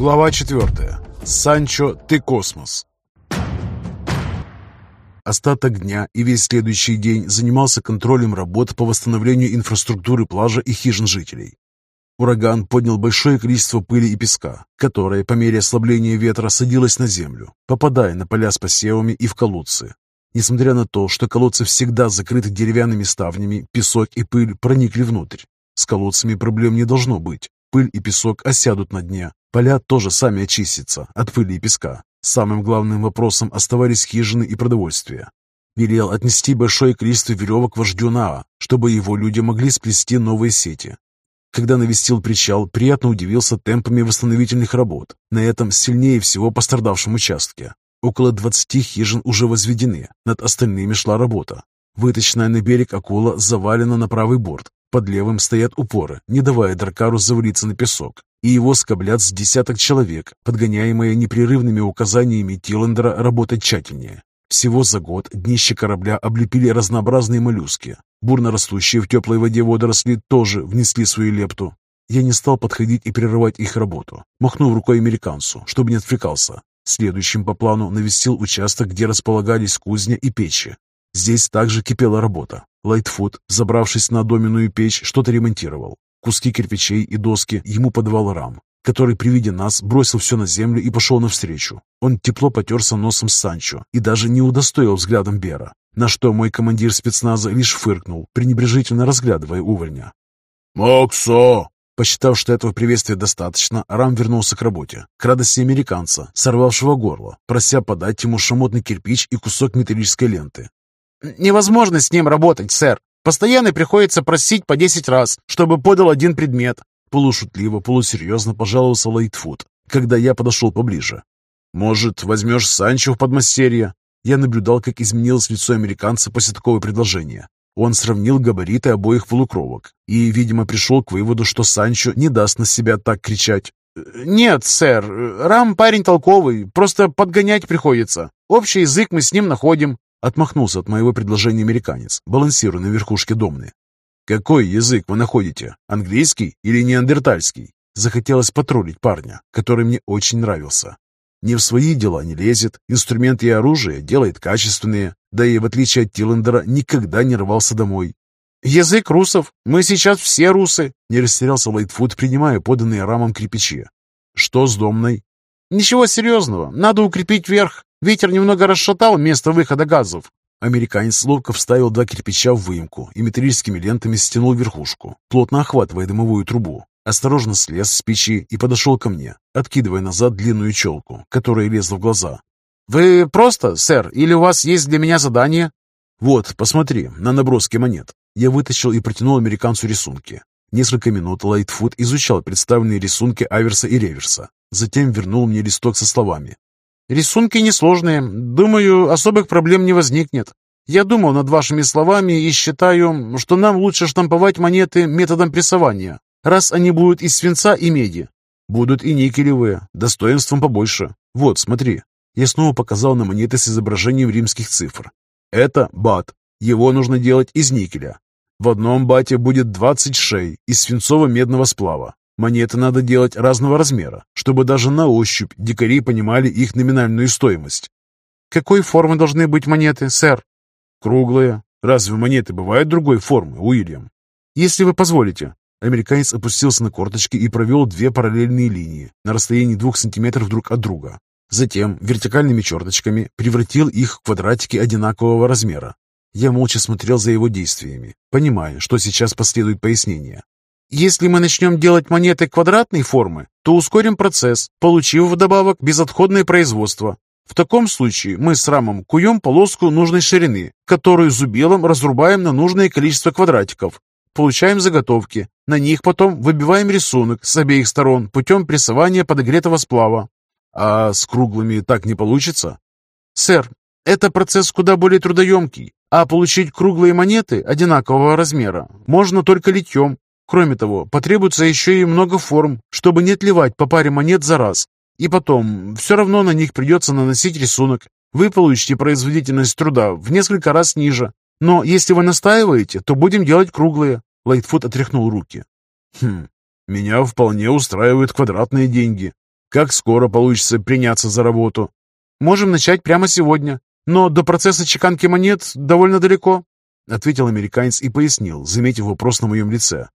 Глава 4. Санчо, ты космос. Остаток дня и весь следующий день занимался контролем работ по восстановлению инфраструктуры плажа и хижин жителей. Ураган поднял большое количество пыли и песка, которое по мере ослабления ветра садилось на землю, попадая на поля с посевами и в колодцы. Несмотря на то, что колодцы всегда закрыты деревянными ставнями, песок и пыль проникли внутрь. С колодцами проблем не должно быть. Пыль и песок осядут на дне. Поля тоже сами очистятся от пыли и песка. Самым главным вопросом оставались хижины и продовольствие. Велел отнести большое количество веревок вождю Наа, чтобы его люди могли сплести новые сети. Когда навестил причал, приятно удивился темпами восстановительных работ. На этом сильнее всего пострадавшем участке. Около 20 хижин уже возведены, над остальными шла работа. Выточенная на берег акула завалена на правый борт. Под левым стоят упоры, не давая Дракару завалиться на песок. И его скоблят с десяток человек, подгоняемые непрерывными указаниями Тиллендера работать тщательнее. Всего за год днище корабля облепили разнообразные моллюски. Бурно растущие в теплой воде водоросли тоже внесли свою лепту. Я не стал подходить и прерывать их работу, махнув рукой американцу, чтобы не отвлекался. Следующим по плану навестил участок, где располагались кузня и печи. Здесь также кипела работа. Лайтфуд, забравшись на доменную печь, что-то ремонтировал. Куски кирпичей и доски ему подавал Рам, который при виде нас бросил все на землю и пошел навстречу. Он тепло потерся носом Санчо и даже не удостоил взглядом Бера, на что мой командир спецназа лишь фыркнул, пренебрежительно разглядывая увольня. «Максо!» Посчитав, что этого приветствия достаточно, Рам вернулся к работе, к радости американца, сорвавшего горло, прося подать ему шамотный кирпич и кусок металлической ленты. «Невозможно с ним работать, сэр. Постоянно приходится просить по десять раз, чтобы подал один предмет». Полушутливо, полусерьезно пожаловался Лайтфуд, когда я подошел поближе. «Может, возьмешь Санчо в подмастерье?» Я наблюдал, как изменилось лицо американца после такого предложения. Он сравнил габариты обоих полукровок и, видимо, пришел к выводу, что Санчо не даст на себя так кричать. «Нет, сэр, Рам парень толковый, просто подгонять приходится. Общий язык мы с ним находим». Отмахнулся от моего предложения американец, балансируя на верхушке домны. «Какой язык вы находите? Английский или неандертальский?» Захотелось потроллить парня, который мне очень нравился. Не в свои дела не лезет, инструменты и оружие делает качественные, да и, в отличие от Тиллендера, никогда не рвался домой. «Язык русов. Мы сейчас все русы», — не растерялся Лайтфуд, принимая поданные рамом кирпичи. «Что с домной?» «Ничего серьезного. Надо укрепить верх. Ветер немного расшатал место выхода газов». Американец ловко вставил два кирпича в выемку и металлическими лентами стянул верхушку, плотно охватывая дымовую трубу. Осторожно слез с печи и подошел ко мне, откидывая назад длинную челку, которая лезла в глаза. «Вы просто, сэр, или у вас есть для меня задание?» «Вот, посмотри, на наброски монет». Я вытащил и протянул американцу рисунки. Несколько минут Лайтфуд изучал представленные рисунки Аверса и Реверса. Затем вернул мне листок со словами. «Рисунки несложные. Думаю, особых проблем не возникнет. Я думал над вашими словами и считаю, что нам лучше штамповать монеты методом прессования раз они будут из свинца и меди. Будут и никелевые, достоинством побольше. Вот, смотри. Я снова показал на монеты с изображением римских цифр. Это бат. Его нужно делать из никеля. В одном бате будет 20 шей из свинцово-медного сплава. Монеты надо делать разного размера, чтобы даже на ощупь дикари понимали их номинальную стоимость. Какой формы должны быть монеты, сэр? Круглые. Разве монеты бывают другой формы, Уильям? Если вы позволите, Американец опустился на корточки и провел две параллельные линии на расстоянии двух сантиметров друг от друга. Затем вертикальными черточками превратил их в квадратики одинакового размера. Я молча смотрел за его действиями, понимая, что сейчас последует пояснение. Если мы начнем делать монеты квадратной формы, то ускорим процесс, получив вдобавок безотходное производство. В таком случае мы с рамом куем полоску нужной ширины, которую зубилом разрубаем на нужное количество квадратиков, Получаем заготовки. На них потом выбиваем рисунок с обеих сторон путем прессования подогретого сплава. А с круглыми так не получится? Сэр, это процесс куда более трудоемкий, а получить круглые монеты одинакового размера можно только литьем. Кроме того, потребуется еще и много форм, чтобы не отливать по паре монет за раз. И потом, все равно на них придется наносить рисунок. Вы получите производительность труда в несколько раз ниже, но если вы настаиваете, то будем делать круглые». Лайтфуд отряхнул руки. «Хм, меня вполне устраивают квадратные деньги. Как скоро получится приняться за работу? Можем начать прямо сегодня, но до процесса чеканки монет довольно далеко, ответил американец и пояснил, заметив вопрос на моем лице.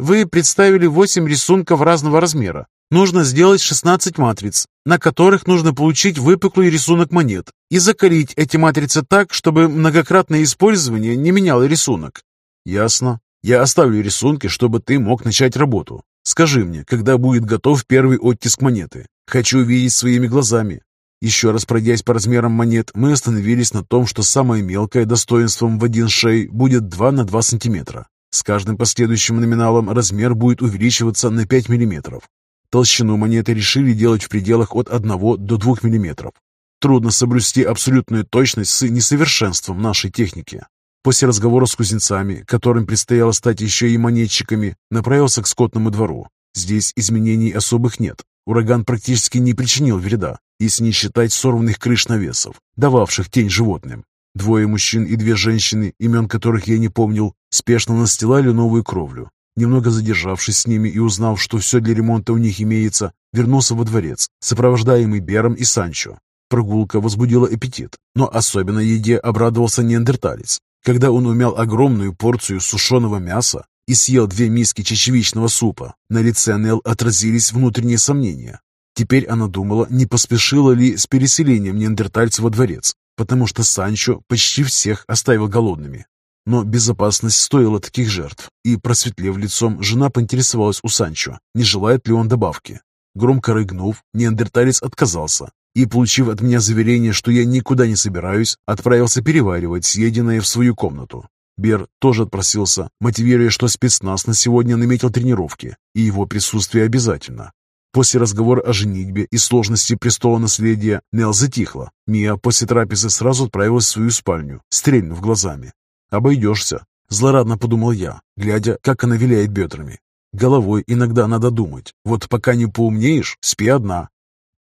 Вы представили восемь рисунков разного размера. Нужно сделать 16 матриц, на которых нужно получить выпуклый рисунок монет и закалить эти матрицы так, чтобы многократное использование не меняло рисунок. Ясно. Я оставлю рисунки, чтобы ты мог начать работу. Скажи мне, когда будет готов первый оттиск монеты. Хочу видеть своими глазами. Еще раз пройдясь по размерам монет, мы остановились на том, что самое мелкое достоинством в один шей будет 2 на 2 сантиметра. С каждым последующим номиналом размер будет увеличиваться на 5 миллиметров. Толщину монеты решили делать в пределах от 1 до 2 миллиметров. Трудно соблюсти абсолютную точность с несовершенством нашей техники. После разговора с кузнецами, которым предстояло стать еще и монетчиками, направился к скотному двору. Здесь изменений особых нет. Ураган практически не причинил вреда, если не считать сорванных крыш навесов, дававших тень животным. Двое мужчин и две женщины, имен которых я не помнил, спешно настилали новую кровлю. Немного задержавшись с ними и узнав, что все для ремонта у них имеется, вернулся во дворец, сопровождаемый Бером и Санчо. Прогулка возбудила аппетит, но особенно еде обрадовался неандерталец. Когда он умял огромную порцию сушеного мяса и съел две миски чечевичного супа, на лице Нел отразились внутренние сомнения. Теперь она думала, не поспешила ли с переселением неандертальца во дворец, потому что Санчо почти всех оставил голодными. Но безопасность стоила таких жертв, и, просветлев лицом, жена поинтересовалась у Санчо, не желает ли он добавки. Громко рыгнув, неандерталец отказался, и, получив от меня заверение, что я никуда не собираюсь, отправился переваривать съеденное в свою комнату. Бер тоже отпросился, мотивируя, что спецназ на сегодня наметил тренировки, и его присутствие обязательно. После разговора о женитьбе и сложности престола наследия Нел затихла. Мия после трапезы сразу отправилась в свою спальню, стрельнув глазами. «Обойдешься», — злорадно подумал я, глядя, как она виляет бедрами. «Головой иногда надо думать. Вот пока не поумнеешь, спи одна,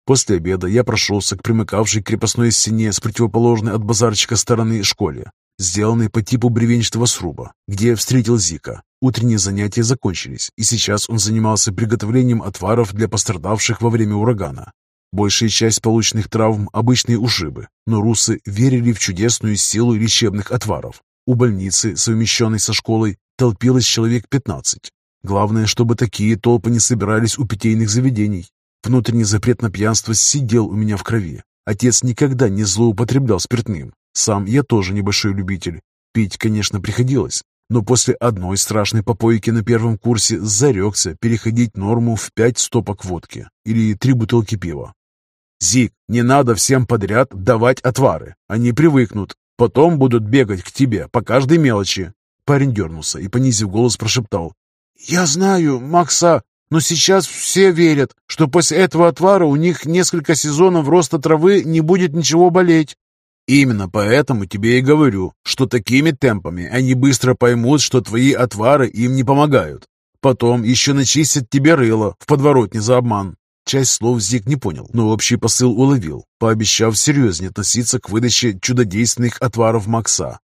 После обеда я прошелся к примыкавшей крепостной стене с противоположной от базарчика стороны школе, сделанной по типу бревенчатого сруба, где встретил Зика. Утренние занятия закончились, и сейчас он занимался приготовлением отваров для пострадавших во время урагана. Большая часть полученных травм – обычные ушибы, но русы верили в чудесную силу лечебных отваров. У больницы, совмещенной со школой, толпилось человек 15. Главное, чтобы такие толпы не собирались у питейных заведений, Внутренний запрет на пьянство сидел у меня в крови. Отец никогда не злоупотреблял спиртным. Сам я тоже небольшой любитель. Пить, конечно, приходилось, но после одной страшной попойки на первом курсе зарекся переходить норму в пять стопок водки или три бутылки пива. «Зик, не надо всем подряд давать отвары. Они привыкнут. Потом будут бегать к тебе по каждой мелочи». Парень дернулся и, понизив голос, прошептал. «Я знаю, Макса, но сейчас все верят, что после этого отвара у них несколько сезонов роста травы не будет ничего болеть. Именно поэтому тебе и говорю, что такими темпами они быстро поймут, что твои отвары им не помогают. Потом еще начистят тебе рыло в подворотне за обман. Часть слов Зик не понял, но общий посыл уловил, пообещав серьезнее относиться к выдаче чудодейственных отваров Макса.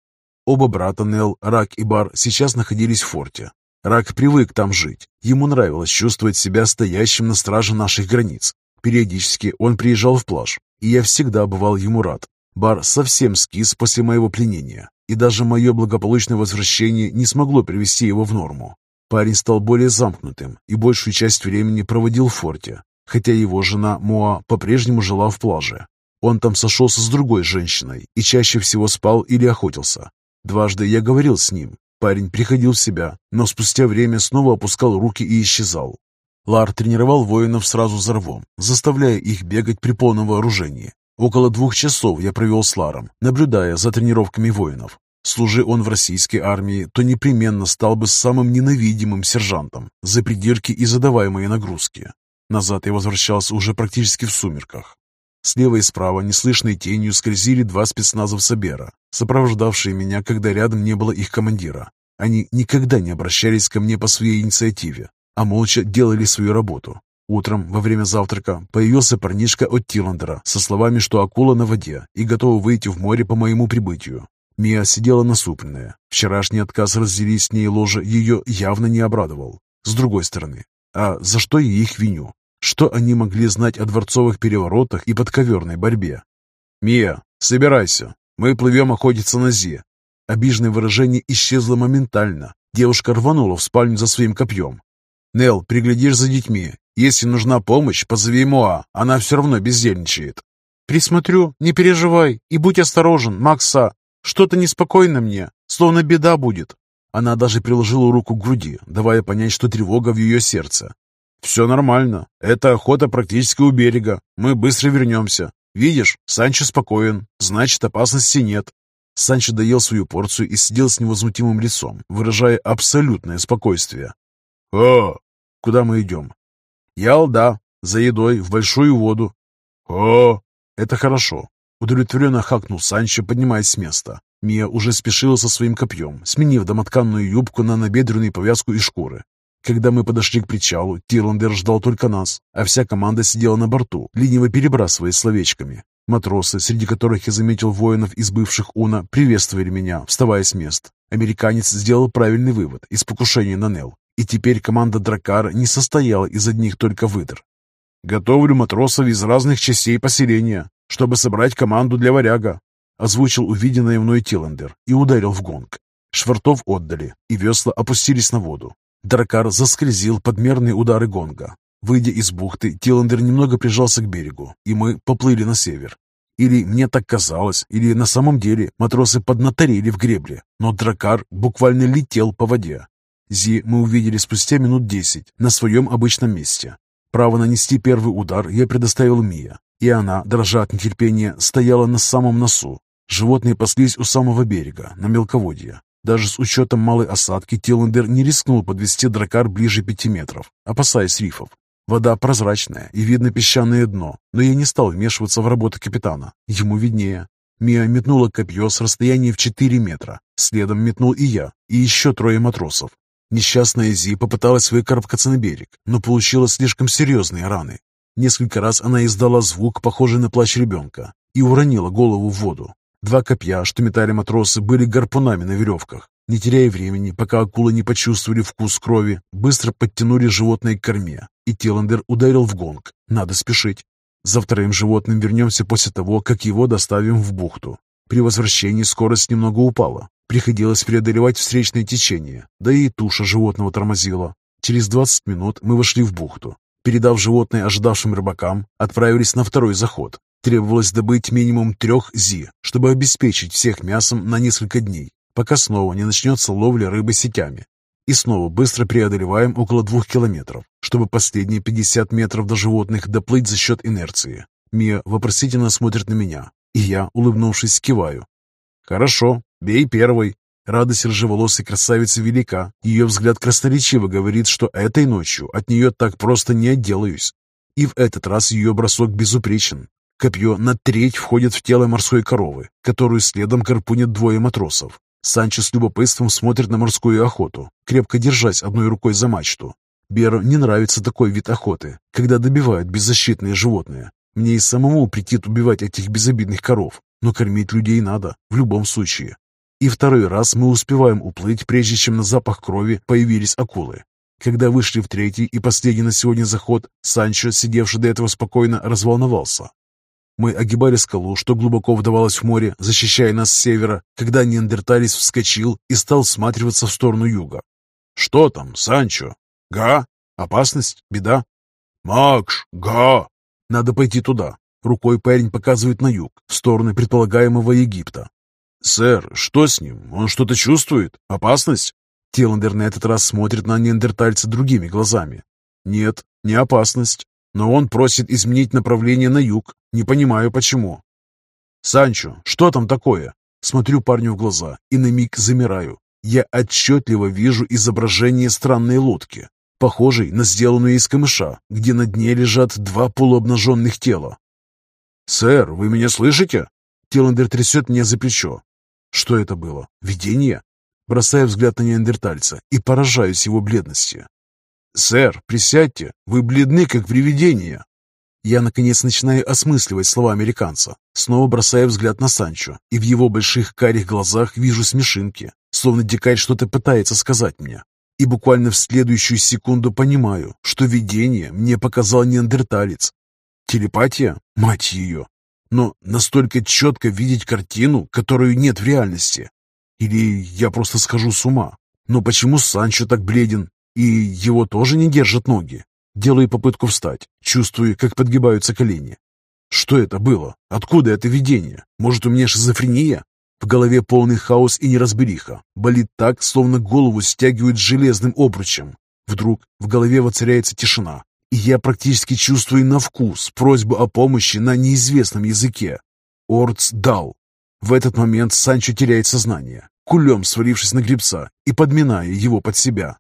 Оба брата Нел, Рак и Бар сейчас находились в форте, Рак привык там жить. Ему нравилось чувствовать себя стоящим на страже наших границ. Периодически он приезжал в плаж, и я всегда бывал ему рад. Бар совсем скис после моего пленения, и даже мое благополучное возвращение не смогло привести его в норму. Парень стал более замкнутым и большую часть времени проводил в форте, хотя его жена Моа по-прежнему жила в плаже. Он там сошелся с другой женщиной и чаще всего спал или охотился. Дважды я говорил с ним, Парень приходил в себя, но спустя время снова опускал руки и исчезал. Лар тренировал воинов сразу за рвом, заставляя их бегать при полном вооружении. Около двух часов я провел с Ларом, наблюдая за тренировками воинов. Служи он в российской армии, то непременно стал бы самым ненавидимым сержантом за придирки и задаваемые нагрузки. Назад я возвращался уже практически в сумерках. Слева и справа неслышной тенью скользили два спецназовца Бера, сопровождавшие меня, когда рядом не было их командира. Они никогда не обращались ко мне по своей инициативе, а молча делали свою работу. Утром, во время завтрака, появился парнишка от Тиландера со словами, что акула на воде и готова выйти в море по моему прибытию. Мия сидела насупленная. Вчерашний отказ разделить с ней ложе ее явно не обрадовал. С другой стороны, а за что я их виню? Что они могли знать о дворцовых переворотах и подковерной борьбе? «Мия, собирайся. Мы плывем охотиться на Зи». Обиженное выражение исчезло моментально. Девушка рванула в спальню за своим копьем. «Нел, приглядишь за детьми. Если нужна помощь, позови Моа. Она все равно бездельничает». «Присмотрю, не переживай и будь осторожен, Макса. Что-то неспокойно мне, словно беда будет». Она даже приложила руку к груди, давая понять, что тревога в ее сердце. «Все нормально. Это охота практически у берега. Мы быстро вернемся. Видишь, Санчо спокоен, значит, опасности нет». Санчо доел свою порцию и сидел с невозмутимым лицом, выражая абсолютное спокойствие. «О!» «Куда мы идем?» «Ялда. За едой, в большую воду». «О!» «Это хорошо». Удовлетворенно хакнул Санчо, поднимаясь с места. Мия уже спешила со своим копьем, сменив домотканную юбку на набедренную повязку из шкуры. Когда мы подошли к причалу, Тирландер ждал только нас, а вся команда сидела на борту, лениво перебрасываясь словечками. Матросы, среди которых я заметил воинов из бывших Уна, приветствовали меня, вставая с мест. Американец сделал правильный вывод из покушения на Нел, и теперь команда Дракара не состояла из одних только выдр. «Готовлю матросов из разных частей поселения, чтобы собрать команду для варяга», озвучил увиденное мной Тиландер и ударил в гонг. Швартов отдали, и весла опустились на воду. Дракар заскользил под мерные удары гонга. Выйдя из бухты, Тиландер немного прижался к берегу, и мы поплыли на север. Или мне так казалось, или на самом деле матросы поднаторели в гребле, но Дракар буквально летел по воде. Зи мы увидели спустя минут десять на своем обычном месте. Право нанести первый удар я предоставил Мия, и она, дрожа от нетерпения, стояла на самом носу. Животные паслись у самого берега, на мелководье. Даже с учетом малой осадки Тиллендер не рискнул подвести дракар ближе пяти метров, опасаясь рифов. Вода прозрачная и видно песчаное дно, но я не стал вмешиваться в работу капитана. Ему виднее. Мия метнула копье с расстояния в 4 метра. Следом метнул и я, и еще трое матросов. Несчастная Зи попыталась выкарабкаться на берег, но получила слишком серьезные раны. Несколько раз она издала звук, похожий на плач ребенка, и уронила голову в воду. Два копья, что метали матросы, были гарпунами на веревках. Не теряя времени, пока акулы не почувствовали вкус крови, быстро подтянули животное к корме, и Тиландер ударил в гонг. Надо спешить. За вторым животным вернемся после того, как его доставим в бухту. При возвращении скорость немного упала. Приходилось преодолевать встречное течение, да и туша животного тормозила. Через 20 минут мы вошли в бухту. Передав животное ожидавшим рыбакам, отправились на второй заход. Требовалось добыть минимум трех зи, чтобы обеспечить всех мясом на несколько дней, пока снова не начнется ловля рыбы сетями. И снова быстро преодолеваем около двух километров, чтобы последние 50 метров до животных доплыть за счет инерции. Мия вопросительно смотрит на меня, и я, улыбнувшись, киваю. «Хорошо, бей первый». Радость рыжеволосой красавицы велика. Ее взгляд красноречиво говорит, что этой ночью от нее так просто не отделаюсь. И в этот раз ее бросок безупречен. Копье на треть входит в тело морской коровы, которую следом карпунят двое матросов. Санчо с любопытством смотрит на морскую охоту, крепко держась одной рукой за мачту. Беру не нравится такой вид охоты, когда добивают беззащитные животные. Мне и самому претит убивать этих безобидных коров, но кормить людей надо, в любом случае. И второй раз мы успеваем уплыть, прежде чем на запах крови появились акулы. Когда вышли в третий и последний на сегодня заход, Санчо, сидевший до этого спокойно, разволновался. Мы огибали скалу, что глубоко вдавалась в море, защищая нас с севера, когда неандерталец вскочил и стал всматриваться в сторону юга. «Что там, Санчо? Га? Опасность? Беда?» «Макш, га!» «Надо пойти туда». Рукой парень показывает на юг, в сторону предполагаемого Египта. «Сэр, что с ним? Он что-то чувствует? Опасность?» Теландер на этот раз смотрит на неандертальца другими глазами. «Нет, не опасность. Но он просит изменить направление на юг. Не понимаю, почему. «Санчо, что там такое?» Смотрю парню в глаза и на миг замираю. Я отчетливо вижу изображение странной лодки, похожей на сделанную из камыша, где на дне лежат два полуобнаженных тела. «Сэр, вы меня слышите?» Тиландер трясет меня за плечо. Что это было? Видение? Бросаю взгляд на неандертальца и поражаюсь его бледности. «Сэр, присядьте, вы бледны, как привидение!» Я, наконец, начинаю осмысливать слова американца, снова бросая взгляд на Санчо, и в его больших карих глазах вижу смешинки, словно дикарь что-то пытается сказать мне. И буквально в следующую секунду понимаю, что видение мне показал неандерталец. Телепатия? Мать ее! Но настолько четко видеть картину, которую нет в реальности. Или я просто схожу с ума. Но почему Санчо так бледен? И его тоже не держат ноги? Делаю попытку встать, чувствую, как подгибаются колени. Что это было? Откуда это видение? Может, у меня шизофрения? В голове полный хаос и неразбериха. Болит так, словно голову стягивают железным обручем. Вдруг в голове воцаряется тишина, и я практически чувствую на вкус просьбу о помощи на неизвестном языке. Орц дал. В этот момент Санчо теряет сознание, кулем свалившись на гребца и подминая его под себя.